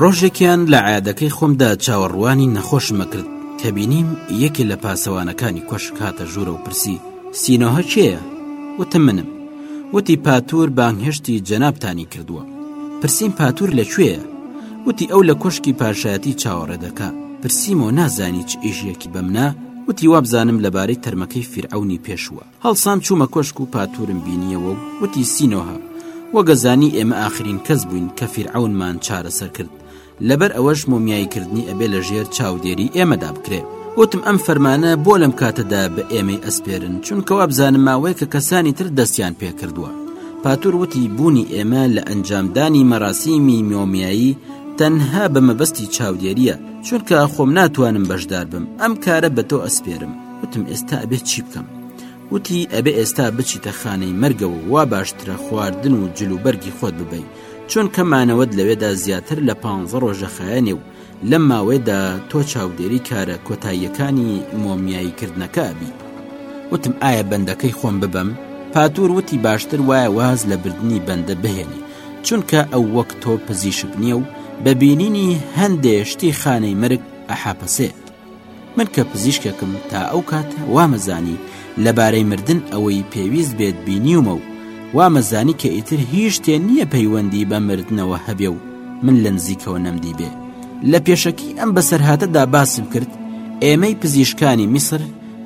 ڕۆژێکیان لە عادەکەی خۆمدا چاوەڕوانی نەخۆشم ئەکرد کە بینیم یەکێ لە پاسەوانەکانی کۆشک هاتە ژوورەوە پرسی سینۆهە کێیە؟ وتم منم. وتی پاتور بانگهێشتی جەنابتانی کردووە پرسیم پاتور لە کوێیە وتی ئەو لە کۆشکی پاشایەتی چاوەڕێ دەکا پرسیمەوە نازانی چ ئێژیەکی بەمنا وتی وابزانم لەبارەی تەرمەکەی فیرعونی پێشووە هەڵسام چوومە کۆشک و پاتورم بینیەوە و وتی سینۆها وەگەزانی ئێمە ئاخرین کەس بووین کە فیرعونمان چارەسەر کرد لەبەر ئەوەش مۆمیایی کردنی ئەبێ لە ژێر چاودێری ئێمەدا بکرێ وتم ئەم فەرمانە بۆ لەم کاتەدا بە ئێمەی ئەسپێرن چونکە وابزانم ماوەیە کە کەسانی تر دەستیان پێ کردووە پاتور وتی بوونی ئێمە لە ئەنجامدانی مەراسیمی میۆمیایی تەنها بە مەبەستی چاودێریە چونکە خۆم ناتوانم بەشدار بم ئەم کارە بە تۆ ئەسپێرم وتم ئێستا ئەبێ چی بکەم وتی ئەبێ ئێستا بچیتە خانەی مەرگەوە وا باشترە خواردن و جلوبەرگی خۆت ببین چونکە مانەوەت لەوێدا زیاتر لە پانزە ڕۆژە خایەنێ و لەم ماوەیەدا تۆ چاودێری کارە کۆتاییەکانی مۆمیایی کردنەکە بی وتم ئایا بەندەکەی خۆم ببەم پاتور وتی باشتر وایە واز لە بردننی بەندە بهێنی چونکە ئەو وەک تۆ پزیشک نییە و بە بینینی هەندێ شتی خانەی مرگ ئەحاپەسێت من کە پزیشکێکم تا ئەو کات وامەزانی لەبارەی مردن ئەوەی پێویست بێت بینیومە و وامەزانی کە ئیتر هیچ شتێ نییە پەیوەندی بە مردنەوە هەبێ و من لە نزیکەوە نەمدی بێ لە پێشەکی ئەم بەسەرهاتەدا باسم کرد ئێمەی پزیشکانی میسر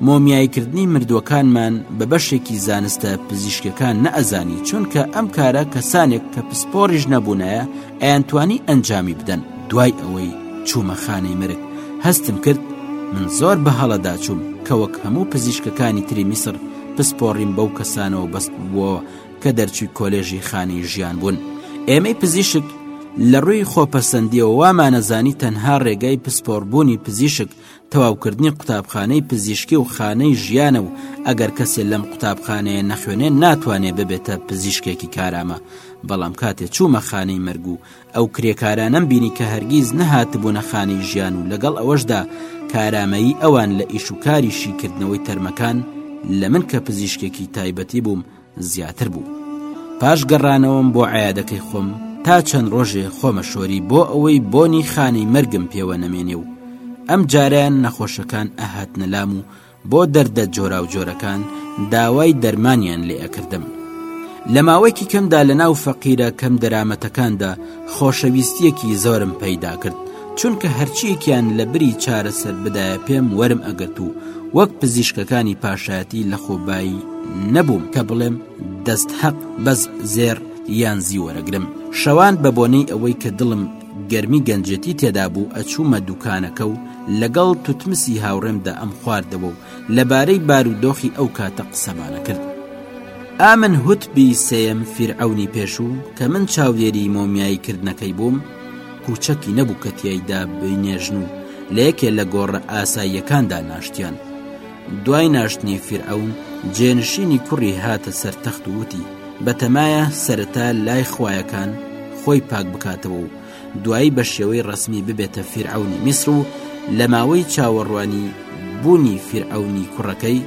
مۆمیایکردنی مردووەکانمان بە بەشێکی زانستە پزیشکەکان نەئەزانی چونکە ئەم کارە کەسانێک کە پسپۆریش نەبوونایە ئەیانتوانی ئەنجامی بدەن دوای ئەوەی چوومە خانەی مرگ هەستم کرد من زۆر بە هەڵەدا چووم کە وەک هەموو پزیشکەکانی تری میسر پسپۆڕیم بەو کەسانەوە بەست بووەوە کە دەرچووی کۆلێژی خانی ژیان بوون ئێمەی پزیشک لە ڕووی خۆپەسەندیەوە وامانەزانی تەنها ڕێگای پسپۆڕبوونی پزیشک تەواوکردنی قوتابخانەی پزیشکی و خانەی ژیانە و ئەگەر کەسێ لەم قوتابخانەیە نەخوێنێ ناتوانێ ببێتە پزیشکێکی کارامە بەڵام کاتێ چوومە خانەی مەرگ و ئەو کرێکارانەم بینی کە هەرگیز نەهاتبوونە خانەی ژیان و لەگەڵ ئەوەشدا کارامەیی ئەوان لە ئیش و کاری شیکردنەوەی تەرمەکان لە من کە پزیشکێکی تایبەتی بووم زیاتر بوو پاش گەڕانەوەم بۆ عیادەکەی خۆم تا چەند ڕۆژێ خۆمە شۆری بۆ ئەوەی بۆنی خانی مەرگم پێوە نەمێنێ و ئەم جاریان نەخۆشەکان ئەهات نەلام و بۆ دەردە جۆرا و جۆرەکان داوای دەرمانیان لێ ئەکردم لە ماوەیەکی کەمدا لە ناو فەقیرە کەم دەرامەتەکاندا خۆشەویستیەکی زۆرم پەیدا کرد چونکە هەرچیەکیان لە بری چارەسەر بدایە پێم وەرم ئەگرت و وەک پزیشکەکانی پاشایەتی لە خۆبایی نەبووم کە بڵێم دەست هەق بەس زێر یان زیوەرەگرم شەوان بە بۆنەی ئەوەی کە دڵم گەرمی گەنجێتی تێدا بوو ئەچوومە دوکانەکە و لەگەڵ توتمسی هاوڕێمدا ئەم خواردەوە و لەبارەی بارودۆخی ئەو کاتە قسەمانە کرد ئامن هوتبی سێم فیرعونی پێشوو کە من چاودێری مۆمیایی کردنەکەی بووم کوچەکی نەبوو کە تیایدا بینێژن و لە یەکێ لە گۆڕە ئاساییەکاندا ناشتیان دوای ناشتنی فیرعون جێنشینی کوڕی هاتە سەر تەخت وتی بەتەمایە سەرەتا لای خویەکان خۆی پاک بکاتەوە و دوایی بە شێوەی ڕسمی ببێتە فیرعونی میسر و لە ماوەی چاوەڕوانی بوونی فیرعونی کوڕەکەی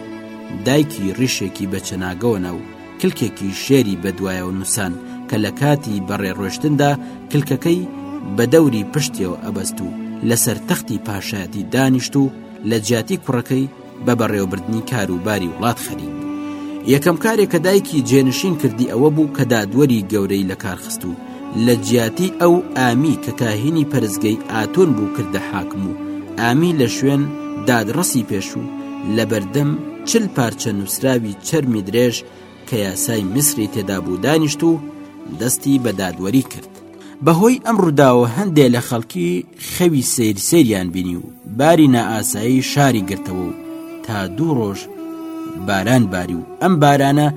دایکی ڕیشێکی بە چەناگەوە ناو کلکێکی شێری بە دوایەوە نووسان کە لە کاتی بەڕێ ڕۆشتندا کلکەکەی بە دەوری پشتیەوە ئەبەست و لەسەر تەختی پاشایەتی دانیشت و لە جیاتی کوڕەکەی بە بەڕێوەبردننی کاروباری وڵات خەریک یەکەم کارێک کە دایکی جێنشین کردی ئەوە بوو کە دادوەری گەورەی لە کارخست و لە جیاتی ئەو ئامی کە کاهینی پەرستگەی ئاتۆن بوو کردە حاکم و ئامی لە شوێن دادڕەسی پێشوو لە بەردەم چل پارچە نووسراوی چەرمی درێژ کە یاسای میسری تێدا بوو دانیشت و دەستی بە دادوەری کرد بەهۆی ئەم ڕووداوە هەندێ لە خەڵکی خەوی سیر سریان بینی و باری نائاسایی شاری گرتەوە و تا دوو ڕۆژ باران باری و ئەم بارانە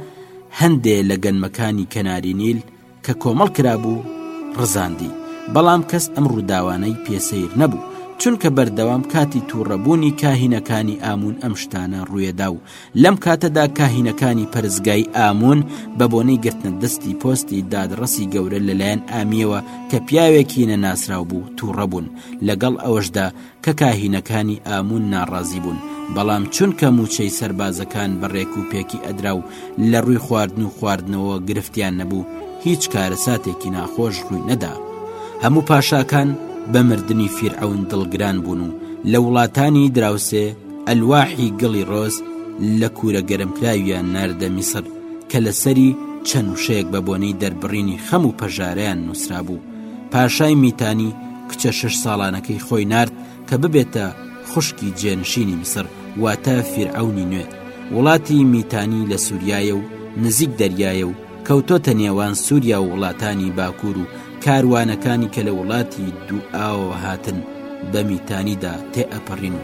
هەندێ لە گەنمەکانی کەناری نیل کە کۆمەڵ کرابوو ڕزاندی، بەڵام کەس ئەم ڕووداوانەی پێ سەیر نەبوو، چونکە بەردەوام کاتی تووڕەبوونی کاهینەکانی ئاموون ئەم شتانە ڕووێدا و لەم کاتەدا کاهینەکانی پەرستگای ئاموون بە بۆنەی گرتنە دەستی پۆستی دادڕەسی گەورە لەلایەن ئامییەوە کە پیاوێکی نەناسراو بوو تووڕەبوون، لەگەڵ ئەوەشدا کە کاهینەکانی ئامون ناڕازی بوون، بەڵام چونکە مووچەی سەربازەکان بە ڕێک و پێکی ئەدرا و لە ڕووی خواردن و خواردنەوە گرفتیان نەبوو، هیچ کارەساتێکی ناخۆش ڕووی نەدا. هەموو پاشاکان بە مردنی فیرعەون دڵگران بوون و لە وڵاتانی دراوسێ ئەلواحی گڵی ڕۆز لە کوورە گەرمکراویان ناردە میسر کە لەسەری چەند وشەیەک بە بۆنەی دەربڕینی خەم و پەژارەیان نووسرابوو. پاشای میتانی کچە شەش ساڵانەکەی خۆی نرد کە ببێتە خوشکی جێنشینی میسر واتە فیرعونی نوێ وڵاتی میتانی لە سووریایە و نزیک دەریایە و کەوتۆتە نێوان سووریا و وڵاتانی باکوور و کاروانەکانی کە لە وڵاتی دوو ئاوە هاتن بە میتانیدا تێئەپەڕین و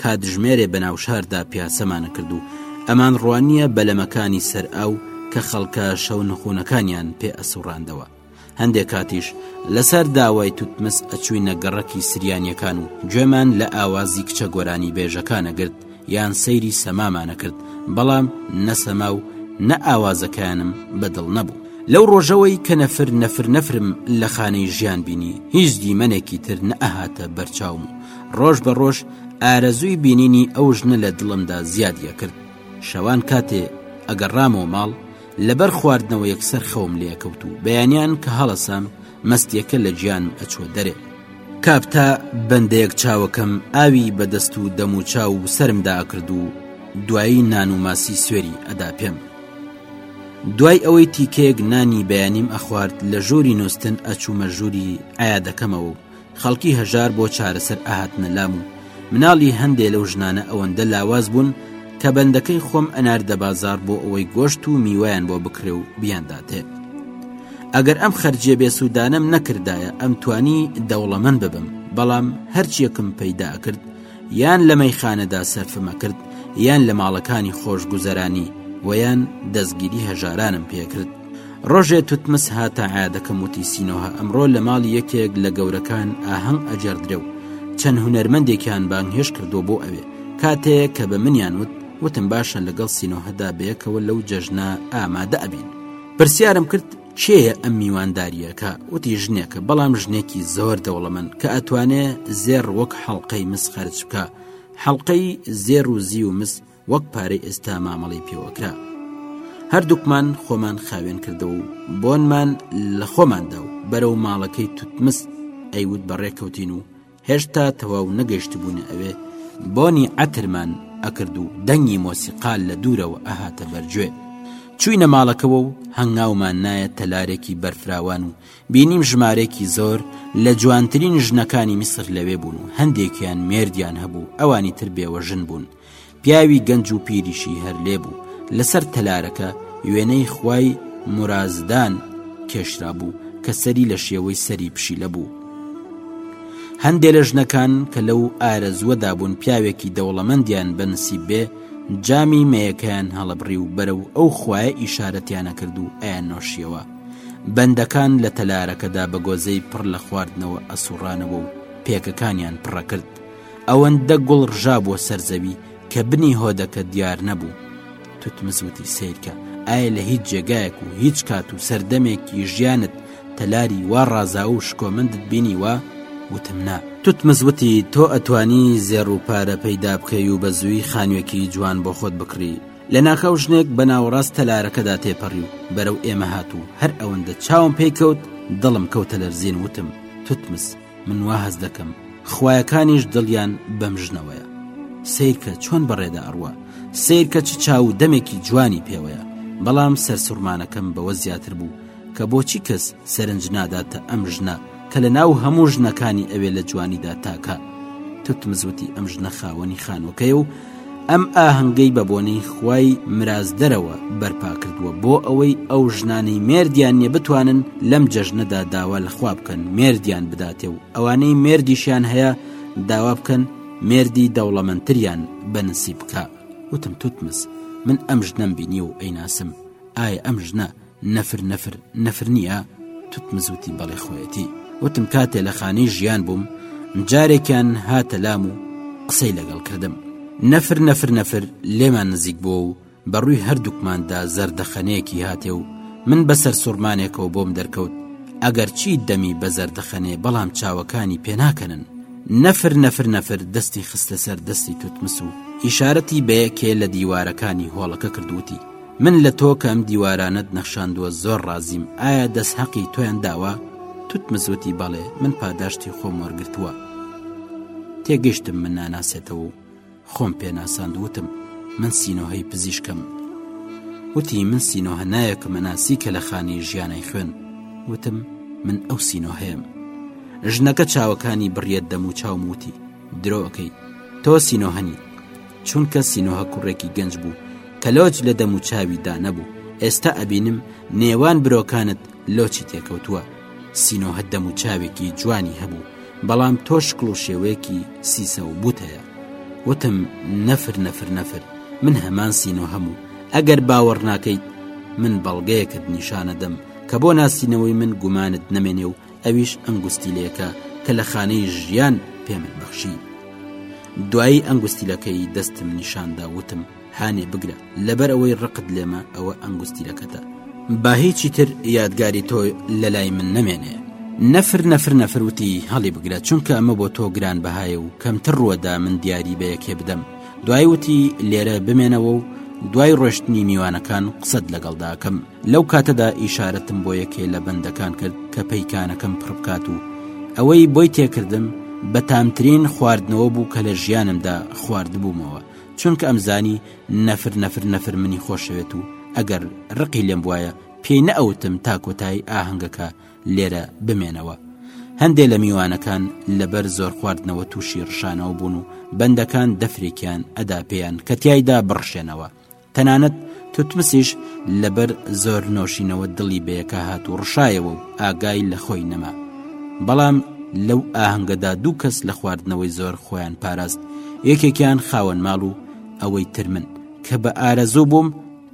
کاتژمێرێ بە ناوشاردا پیاسەمانە کرد و ئەمان ڕوانییە بەلەمەکانی سەر ئاو کە خەڵکە شەو نخونەکانیان پێ ئەسوڕاندەوە هەندێک کاتیش لەسەر داوای توتمس ئەچوینە گەڕەکی سریانیەکان و گوێمان لە ئاوازی کچە گۆرانی بێژەکانەگرت یان سەیری سەمامانە کرد بەڵام نەسەما و نە ئاوازەکانم بەدڵ نەبوو لەو ڕۆژەوەی کە نەفر نەفر نەفرم لە خانەی ژیان بینی هیچ دیمەنێکی تر نەهاتە بەرچاوم ڕۆژ بە ڕۆژ ئارەزووی بینینی ئەو ژنە لە دڵمدا زیادیە کرد شەوان کاتێ ئەگەر ڕامەوە ماڵ لەبەر خواردنەوە یەکسەر خەوم لێکەوت و بەیانیان کە هەڵەسام مەستیەکە لە گیان ئەچوە دەرێ کاپتا بەندەیەک چاوەکەم ئاوی بەدەست و دەم و چاو و سرمدا ئەکرد و دوایی نان و ماسی سوێری ئەدا پێم دوای ئەوەی تیکەیەک نانی بەیانیم ئەخوارد لە ژووری نووسن ئەچوومە ژووری ئایا دەکەمەوە و خەڵکی هەژار بۆ چارەسەر ئاهاتنە لام و مناڵی هەندێ لەو ژنانە ئەوەندە لاواز بوون کە بەندەکەی خۆم ئەناردە بازار بۆ ئەوەی گۆشت و میوایان بۆ بکرێ و بیانداتێ ئەگەر ئەم خەرجیە بێسوودانم نەکردایە ئەم توانی دەوڵەمەن ببم بەڵام هەرچیەکم پەیدا کرد یان لە مەیخانەدا سەرفمە کرد یان لە ماڵەکانی خۆشگوزەرانی ویان دەستگیری هەژارانم پێکرد ڕۆژێ توتمس هاتە عادەکەم وتی سینۆها ئەمڕۆ لە ماڵی یەکێک لە گەورەکان ئاهەنگ ئەجێردرێ و چەند هونەرمەندێکیان بانگهێش کردووە بۆ ئەوێ کاتەیە کە بە منیان وت وتم باشە لەگەڵ سینۆهدا بەیەکەوە لەو جەژنە ئامادە ئەبین پرسیارم کرد کێیە ئەم میوانداریەکە وتی ژنێکە بەڵام ژنێکی زۆر دەوڵەمن کە ئەتوانێ زێر وەک حەڵلقەی مس خەرج بکە حەڵلقەی زێر و زی و مس وەک پارەی ئێستا مامەڵەی پێوەکرا هەردووکمان خۆمان خاوێن کردەوە و بۆنمان لە خۆماندا و بەرەو ماڵەکەی توتمس ئەیوت بەڕێکەوتین و هێشتا تەواو نەگەشتبوونە ئەوێ بۆنی ئەترمان ئەکرد و دەنگی مۆسیقال لە دوورەوە ئەهاتە بەرگوێ چوینە ماڵەکەەوە و هەنگاومان نایە تەلارێکی بەرفراوان و بینیم ژمارێکی زۆر لە جوانترین ژنەکانی میسر لەوێ بوون و هەندێکیان مێردیان هەبوو ئەوانی تر بێوە ژن بوون پیاوی گەنج و پیریشی هەر لێ بوو لەسەر تەلارەکە وێنەی خوای مرازدان کێشرا بوو کە سەری لە شێوەی سەری پشیلە بوو هەندێ لە ژنەکان کە لەو ئارەزوەدا بوون پیاوێکی دەوڵەمەندیان بەنسیب بێ جامی مەیەکەیان هەڵەبڕی و بەرەو ئەو خوایە ئیشارەتیانە کرد و ئەیان نۆشیەوە بەندەکان لە تەلارەکەدا بە گۆزەی پڕ لە خواردنەوە ئەسوڕانەوە و پێکەکانیان پڕەکرد ئەوەندە گوڵ ڕژابووە سەر زەوی کە بنی هۆدەکە دیار نەبوو توتمز وتی سیرکە ئایا لە هیچ جێگایەک و هیچ کات و سەردەمێکی ژیانت تەلاری وا ڕازاو و شکۆمەندت بینی وە وتم نا توتمز وتی تۆ ئەتوانی زێڕ و پارە پەیدا بکەی و بە زووی خانوێکی جوان بۆ خۆت بکڕی لە ناکاو ژنێک بە ناوەڕاست تەلارەکەدا تێپەڕی و بەرەو ئێمە هات و هەر ئەوەندە چاوم پێی کەوت دڵم کەوتە لەرزین وتم توتمز من وا هەز دەکەم خویەکانیش دڵیان بەم ژنەوەیە سیرکە چۆن بەڕێدا ئەڕوە سیرکە چ چاو و دەمێکی جوانی پێوەیە بەڵام سەرسوڕمانەکەم بەوە زیاتر بوو کە بۆچی کەس سەرنج ناداتە ئەم ژنە کە لە ناو هەموو ژنەکانی ئەوێ لە جوانیدا تاکە توتمزوتی ئەم ژنە خاوەنی خانوەکەی و ئەم ئاهەنگەی بە بۆنەی خوای مرازدەرەوە بەرپا کردووە بۆ ئەوەی ئەو ژنانەی مێردیان نیە بتوانن لەم جەژنەدا داوا لە خوا بکەن مێردیان بداتێ و ئەوانەی مێردیشیان هەیە داوا بکەن مێردی دەوڵەمەندتریان بەنسیب بکە وتم توتمس من ئەم ژنەم بینی و ئەیناسم ئایا ئەم ژنە نەفر نەفر نەفر نییە توتمزوتی بەڵێ خۆیەتی وتم کاتێ لە خانەی ژیان بووم جارێکیان هاتە لام و قسەی لەگەڵ کردم نەفر نەفر نەفر لێمان نزیک بۆ و بەڕووی هەردووکماندا زەردەخەنەیەکی هاتێ و من بەسەر سوڕمانێکەوە بۆم دەرکەوت ئەگەر چی دەمی بە زەردەخەنێ بەڵام چاوەکانی پێناکەنن نەفر نەفر نەفر دەستی خستە سەر دەستی توتمس و ئیشارەتی بەیەکێ لە دیوارەکانی هۆڵەکە کردوتی من لە تۆ کە ئەم دیوارانەت نەخشاندووە زۆر ڕازیم ئایا دەست هەقی تۆیان داوە توت مزوتی بەڵێ من پاداشتی خۆم وەرگتووە تێگەشتم من ناناسێتەوە و خۆم پێناساندوتم من سینۆهەی پزیشکم وتی من سینۆهە نایەکم ئەناسی کە لە خانی ژیانەی خوێن وتم من ئەو سینۆ هەیەم ژنەکە چاوەکانی بڕیەت دەم و چاوموتی درۆکەی تۆ سینۆهەنی چونکە سینۆهە کوڕێکی گەنج بوو کەلۆچ لە دەم و چاوی دانەبوو ئێستا ئەبینم نێوان برۆکانت لۆچی تێکەوتووە سینۆهە دەم و چاوێکی جوانی هەبوو بەڵام تۆ شکڵ و شێوەیەکی سیسە و بوت هەیە وتم نەفر نەفر نەفر من هەمان سینۆ هەموو ئەگەر باوەڕ ناکەیت من بەڵگەیەکت نیشانەدەم کە بۆ ناسینەوەی من گومانت نەمێنێ و ئەویش ئەنگوستیلەیەکە کە لە خانەی ژیان پێمن بەخشی دوایی ئەنگوستیلەکەی دەستم نیشاندا وتم هانێ بگرە لەبەر ئەوەی ڕقت لێمە ئەوە ئەنگوستیلەکەتە با هیچی تر یادگاری تۆ لە لای من نەمێنێ نەفر نەفر نەفروتی هەڵی بگرە چونکە ئەمە بۆ تۆ گران بەهایە و کەمتر ڕووەدا من دیاری بە یەکێ بدەم دوای وتی لێرە بمێنەوە و دوای ڕۆشتنی میوانەکان قسەت لەگەڵداکەم لەو کاتەدا ئیشارەتم بۆ یەکێ لە بەندەکان کرد کە پەیکانەکەم پڕبکات و ئەوەی بۆی تێکردم بە تامترین خواردنەوە بوو کە لە ژیانمدا خواردبوومەوە چونکە ئەمزانی نەفر نەفر نەفر منی خۆشەوێت و ئەگەر ڕقی لێم وایە پێی نەئەوتم تا کۆتایی ئاهەنگەکە لێرە بمێنەوە هەندێ لە میوانەکان لەبەر زۆر خواردنەوە تووشی ڕشانەوە بوون و بەندەکان دەفرێکیان ئەدا پێیان کە تایدا بڕشێنەوە تەنانەت توتمسیش لەبەر زۆر نۆشینەوە دڵی بەیەکە هات و ڕشایەوە و ئاگای لە خۆی نەما بەڵام لەو ئاهەنگەدا دوو کەس لە خواردنەوەی زۆر خۆیان پاراست یەکێکیان خاوەن ماڵ و ئەوەی تر من کە بە ئارەزوو بووم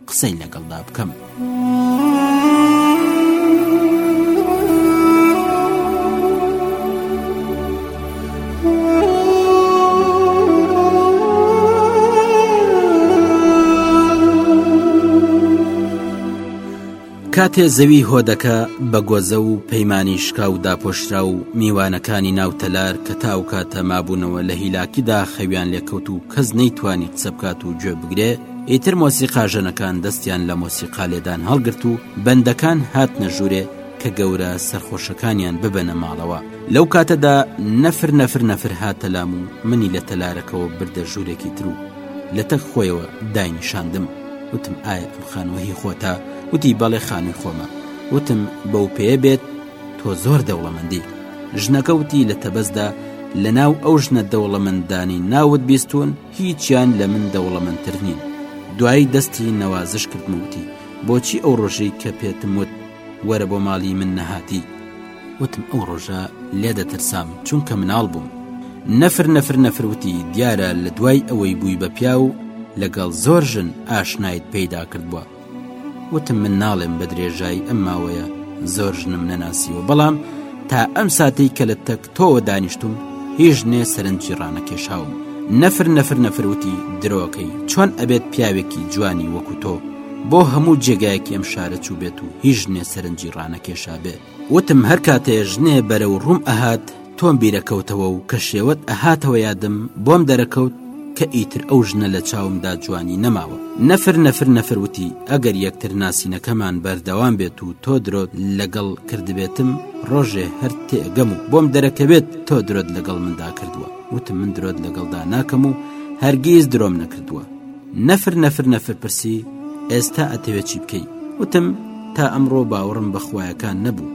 قسەی لەگەڵدا بکەم. کاتێ زەوی هۆدەکە بە گۆزە و پەیمانانی شکا و داپۆشرا و میوانەکانی ناوتەلار کە تاو کاتە مابوونەوە لە هیلاکیدا خەویان لێکەوت و کەس نەیتوانی قسە بکات و گوێ بگرێ ئیتر مۆسیقا ژەنەکان دەستیان لە مۆسیقا لێدان هەڵگرت و بەندەکان هاتنە ژوورێ کە گەورە سەرخۆشەکانیان ببەنە ماڵەوە لەو کاتەدا نەفر نەفر نەفر هاتەلام و منی لە تەلارەکەەوە بردە ژوورێکی تر و لە تەک خۆیەوە داینیشاندم وتم ئایا ئەم خانوەهی خۆتا وتی بەڵێ خانووی خۆمە وتم بەو پێ بێت تۆ زۆر دەوڵەمەندی ژنەکەوتی لە تەبەزدا لە ناو ئەو ژنە دەوڵەمەندانی ناوت بیستون هیچیان لە من دەوڵەمەندتر نین. دوایی دەستی نەوازش کردم و وتی، بۆچی ئەو ڕۆژەی کە پێتم وت وەرە بۆ ماڵی من نەهاتی؟ وتم، ئەو ڕۆژە لێ دەترسام، چونکە مناڵ بووم. نەفر نەفر نەفر وتی، دیارە لە دوای ئەوەی بووی بە پیاو، لەگەڵ زۆر ژن ئاشنایت پەیدا کردووە. وتم من ناڵێم بە درێژایی ئەم ماوەیە زۆر ژنم نەناسیوە بەڵام تا ئەم ساتەی کە لە تەک تۆوە دانیشتوم هیچ نێ سەرنجی ڕانەکێشاوم نەفر نەفر نەفروتی درۆکەی چۆن ئەبێت پیاوێکی جوانی وەکو تۆ بۆ هەموو جێگایەکی ئەم شارە چوو بێت و هیچ نێ سەرنجی ڕانەکێشا بێ وتم هەر کاتێ ژنێ بەرەو ڕووم ئەهات تۆم بیرەکەوتەوە و کە شێوەت ئەهاتەوە یادم بۆم دەرەکەوت کە ئیتر ئەو ژنە لە چاومدا جوانی نەماوە نەفر نەفر نەفر وتی ئەگەر یەکتر ناسینەکەمان بەردەوام بێت و تۆ درۆت لەگەڵ کردبێتم ڕۆژێ هەر تێگەم و بۆم دەرەکەوێت تۆ درۆت لەگەڵ مندا کردووە وتم من درۆت لەگەڵدا ناکەم و هەرگیز درۆم نەکردووە نەفر نەفر نەفر پرسی ئێستا ئەتەوێت چی بکەی وتم تا ئەمڕۆ باوەڕم بە خویەکان نەبوو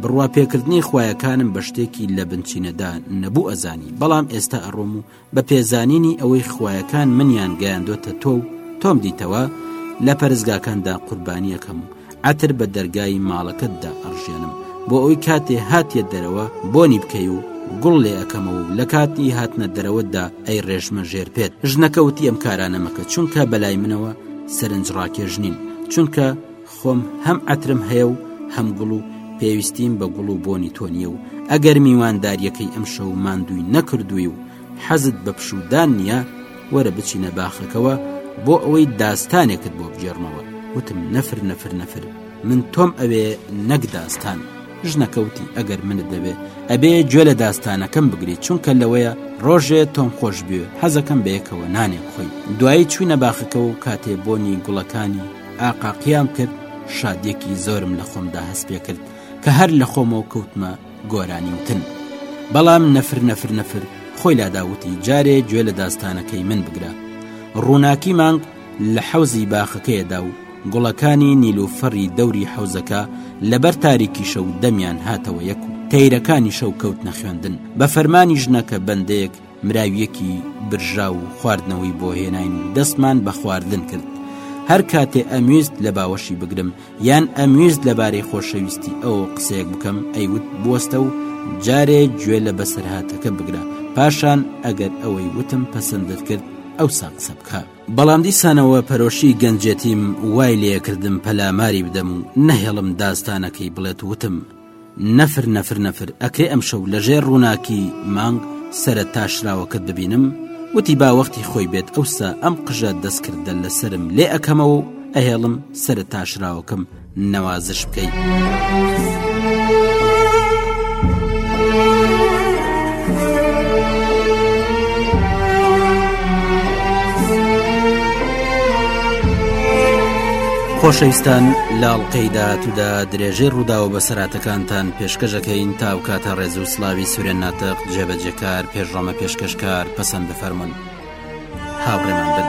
بڕوا پێکردنی خویەکانم بە شتێکی لە بنچینەدا نەبوو ئەزانی بەڵام ئێستا ئەڕۆم و بە پێزانینی ئەوەی خویەکان منیان گەیاندۆتە تۆ و تۆم دیتەوە لە پەرزگاکاندا قوربانیەکەم و عەتر بە دەرگای ماڵەکەت دا ئەڕژێنم بۆ ئەوی کاتێ هاتیە دەرەوە بۆنی بکەی و گوڵ لێ ئەکەمەوە و لە کاتی هاتنە دەرەوەتدا ئەی ڕێژمە ژێر پێت ژنەکە وتی ئەم کارانە مەکە چونکە بەلای منەوە سەرنج ڕاکێش نیم چونکە خۆم هەم ئەترم هەیە و هەم گوڵ و پێویستیم بە گوڵ و بۆنی تۆنیە و ئەگەر میوانداریەکەی ئەم شەو ماندووی نەکردووی و حەزت بە پشوودان نییە وەرە بچینە باخەکەوە بۆ ئەوەی داستانێکت بۆ بگێڕمەوە وتم نەفر نەفر نەفر من تۆم ئەوێ نەک داستان ژنەکەوتی ئەگەر منت دەبێ ئەبێ گوێ لە داستانەکەم بگریت چونکە لەوەیە ڕۆژێ تۆم خۆش بێ حەزەکەم بەیەکەوە نانێ بخۆی دوایی چوینە باخەکە و کاتێ بۆنی گوڵەکانی ئاقاقیام کرد شادێکی زۆرم لە خۆمدا هەست پێ کرد کە هەر لە خۆمەوە کەوتمە گۆرانی وتن بەڵام نەفر نەفر نەفر خۆی لاداوتی جارێ گوێ لە داستانەکەی من بگرە ڕووناکی مانگ لە حەوزی باخەکەیەدا و گوڵەکانی نیلوفەڕی دەوری حەوزەکە لەبەر تاریکی شەو دەمیان هاتەوە یەک و تەیرەکانی شەو کەوت نەخوێندن بە فەرمانی ژنەکە بەندەیەک مراویەکی برژاو و خواردنەوەی بۆ هێناین و دەستمان بە خواردن کرد هەر کاتێ ئەمویست لە باوەشی بگرم یان ئەمویست لەبارەی خۆشەویستی ئەو قسەیەک بکەم ئەیوت بوەستە و جارێ گوێ لە بەسەرهاتەکە بگرە پاشان ئەگەر ئەوەی وتم پەسەندت کرد ئەو سا قسە بکە بەڵام دیسانەوە پەرۆشی گەنجێتیم وای لێکردم پەلاماری بدەم و نەهێڵم داستانەکەی بڵێت وتم نەفر نەفر نەفر ئەکرێ ئەم شەو لە ژێر ڕووناکی مانگ سرە تاشراوەکەت ببینم وتی با وەختی خۆی بێت ئەوسا ئەم قژە دەستکردە لەسرم لێ ئەەکەمەوە و ئەهێڵم سرە تاشراوەکەم نەوازش بکەیت. خۆشەویستان لاڵقەی داهاتوودا درێژەی ڕووداوە بەسەراتەکانتان پێشکەش ئەکەین تا ئەو کاتە ڕێز و سلاوی سورێن ناتەق جێبەجێکار پێشڕەمە پێشکەشکار پەسەند بفەرمونون هاوڕێمان بن.